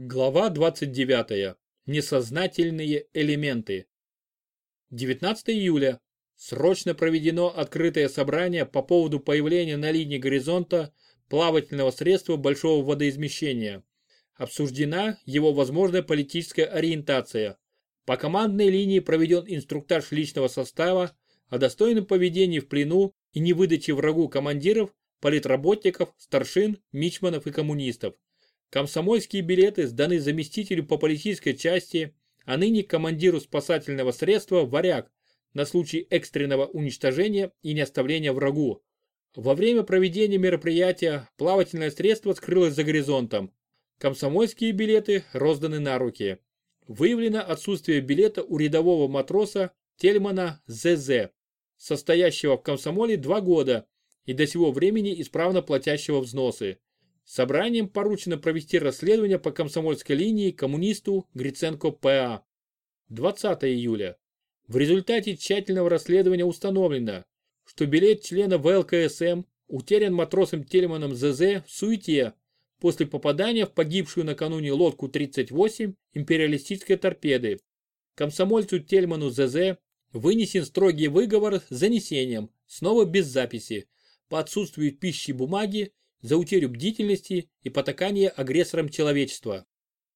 Глава 29. Несознательные элементы. 19 июля. Срочно проведено открытое собрание по поводу появления на линии горизонта плавательного средства большого водоизмещения. Обсуждена его возможная политическая ориентация. По командной линии проведен инструктаж личного состава о достойном поведении в плену и невыдаче врагу командиров, политработников, старшин, мичманов и коммунистов. Комсомольские билеты сданы заместителю по политической части, а ныне командиру спасательного средства «Варяг» на случай экстренного уничтожения и неоставления врагу. Во время проведения мероприятия плавательное средство скрылось за горизонтом. Комсомольские билеты розданы на руки. Выявлено отсутствие билета у рядового матроса Тельмана ЗЗ, состоящего в комсомоле два года и до сего времени исправно платящего взносы. Собранием поручено провести расследование по комсомольской линии коммунисту Гриценко П.А. 20 июля. В результате тщательного расследования установлено, что билет члена ВЛКСМ утерян матросом Тельманом ЗЗ в суете после попадания в погибшую накануне лодку 38 империалистической торпеды. Комсомольцу Тельману ЗЗ вынесен строгий выговор с занесением, снова без записи, по отсутствию пищи бумаги за утерю бдительности и потакание агрессором человечества.